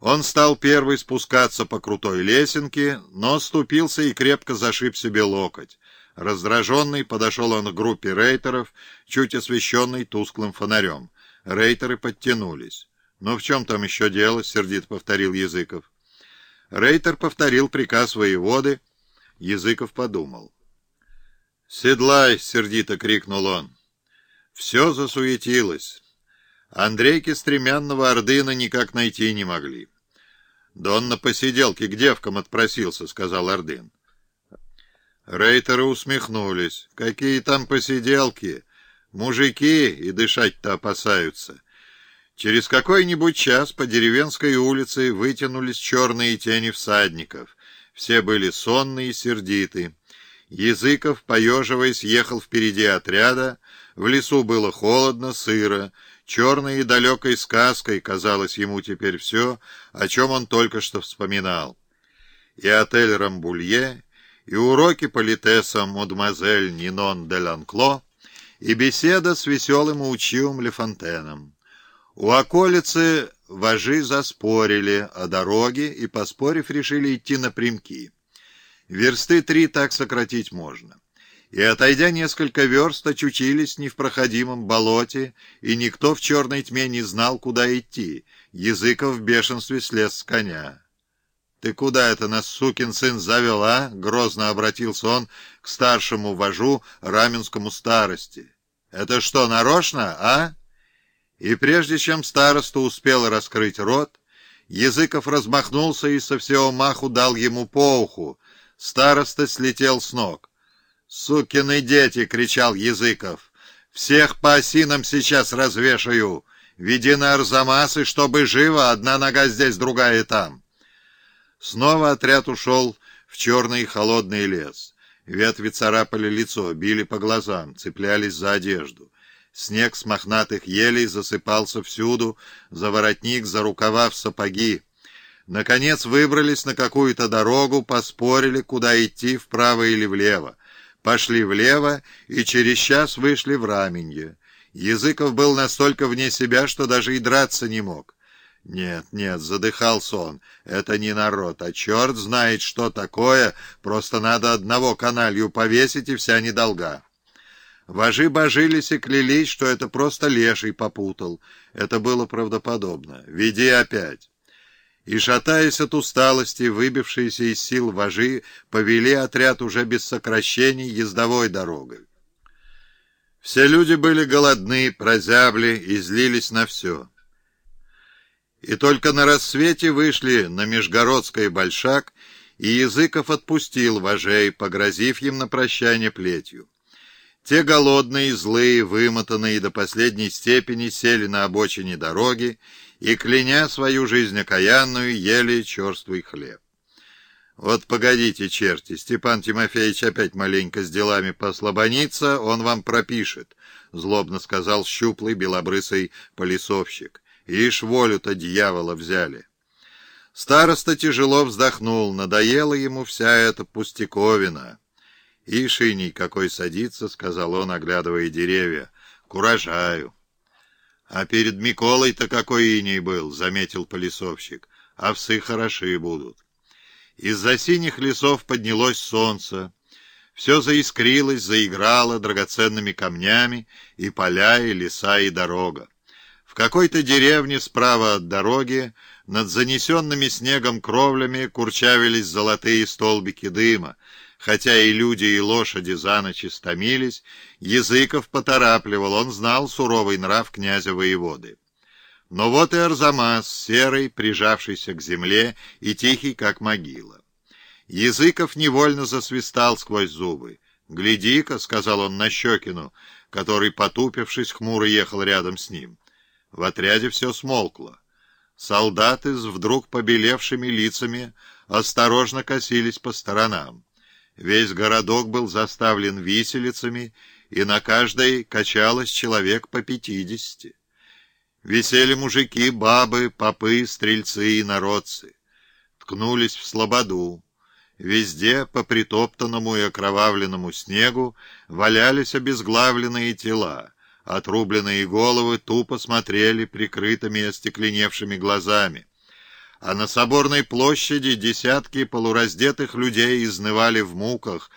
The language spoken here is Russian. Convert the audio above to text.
Он стал первый спускаться по крутой лесенке, но ступился и крепко зашиб себе локоть. Раздраженный подошел он к группе рейтеров, чуть освещенной тусклым фонарем. Рейтеры подтянулись. «Ну в чем там еще дело?» — сердито повторил Языков. Рейтер повторил приказ воеводы. Языков подумал. «Седлай!» — сердито крикнул он. Все засуетилось. Андрейки стремянного Ордына никак найти не могли. «Да он на посиделке к девкам отпросился», — сказал Ордын. Рейтеры усмехнулись. «Какие там посиделки? Мужики и дышать-то опасаются». Через какой-нибудь час по деревенской улице вытянулись черные тени всадников. Все были сонные и сердиты. Языков, поеживаясь, ехал впереди отряда. В лесу было холодно, сыро. Черной и далекой сказкой казалось ему теперь все, о чем он только что вспоминал. И отель Рамбулье, и уроки политеса мадемуазель Нинон де Ланкло, и беседа с веселым учивым Лефонтеном. У околицы вожи заспорили о дороге и, поспорив, решили идти напрямки. Версты три так сократить можно. И, отойдя несколько верст, очутились в проходимом болоте, и никто в черной тьме не знал, куда идти. Языков в бешенстве слез с коня. «Ты куда это нас, сукин сын, завел, а?» — грозно обратился он к старшему вожу, раменскому старости. «Это что, нарочно, а?» И прежде чем староста успел раскрыть рот, Языков размахнулся и со всего маху дал ему по уху. Староста слетел с ног. «Сукины дети!» — кричал Языков. «Всех по осинам сейчас развешаю! Веди на Арзамасы, чтобы живо, одна нога здесь, другая там!» Снова отряд ушел в черный холодный лес. Ветви царапали лицо, били по глазам, цеплялись за одежду. Снег с мохнатых елей засыпался всюду, за воротник, за рукава в сапоги. Наконец выбрались на какую-то дорогу, поспорили, куда идти, вправо или влево. Пошли влево и через час вышли в Раменье. Языков был настолько вне себя, что даже и драться не мог. Нет, нет, задыхался он. Это не народ, а черт знает, что такое. Просто надо одного каналью повесить, и вся недолга. Вожи божились и клялись, что это просто леший попутал. Это было правдоподобно. Веди опять. И, шатаясь от усталости, выбившиеся из сил вожи повели отряд уже без сокращений ездовой дорогой. Все люди были голодны, прозябли и злились на все. И только на рассвете вышли на Межгородский большак, и Языков отпустил вожей, погрозив им на прощание плетью. Те голодные, злые, вымотанные до последней степени сели на обочине дороги и, кляня свою жизнь окаянную, ели черствый хлеб. «Вот погодите, черти, Степан Тимофеевич опять маленько с делами послабонится, он вам пропишет», — злобно сказал щуплый белобрысый полисовщик. «Ишь, волю-то дьявола взяли». Староста тяжело вздохнул, надоела ему вся эта пустяковина. «Ишь, иней какой садится», — сказал он, оглядывая деревья. «Куражаю». «А перед Миколой-то какой иней был», — заметил полисовщик. «Овсы хороши будут». Из-за синих лесов поднялось солнце. Все заискрилось, заиграло драгоценными камнями, и поля, и леса, и дорога. В какой-то деревне справа от дороги над занесенными снегом кровлями курчавились золотые столбики дыма, Хотя и люди, и лошади за ночь истомились, Языков поторапливал, он знал суровый нрав князя-воеводы. Но вот и Арзамас, серый, прижавшийся к земле и тихий, как могила. Языков невольно засвистал сквозь зубы. «Гляди-ка», — сказал он Нащекину, который, потупившись, хмуро ехал рядом с ним. В отряде все смолкло. Солдаты с вдруг побелевшими лицами осторожно косились по сторонам. Весь городок был заставлен виселицами, и на каждой качалось человек по пятидесяти. Висели мужики, бабы, попы, стрельцы и народцы. Ткнулись в слободу. Везде по притоптанному и окровавленному снегу валялись обезглавленные тела. Отрубленные головы тупо смотрели прикрытыми остекленевшими глазами. А на соборной площади десятки полураздетых людей изнывали в муках,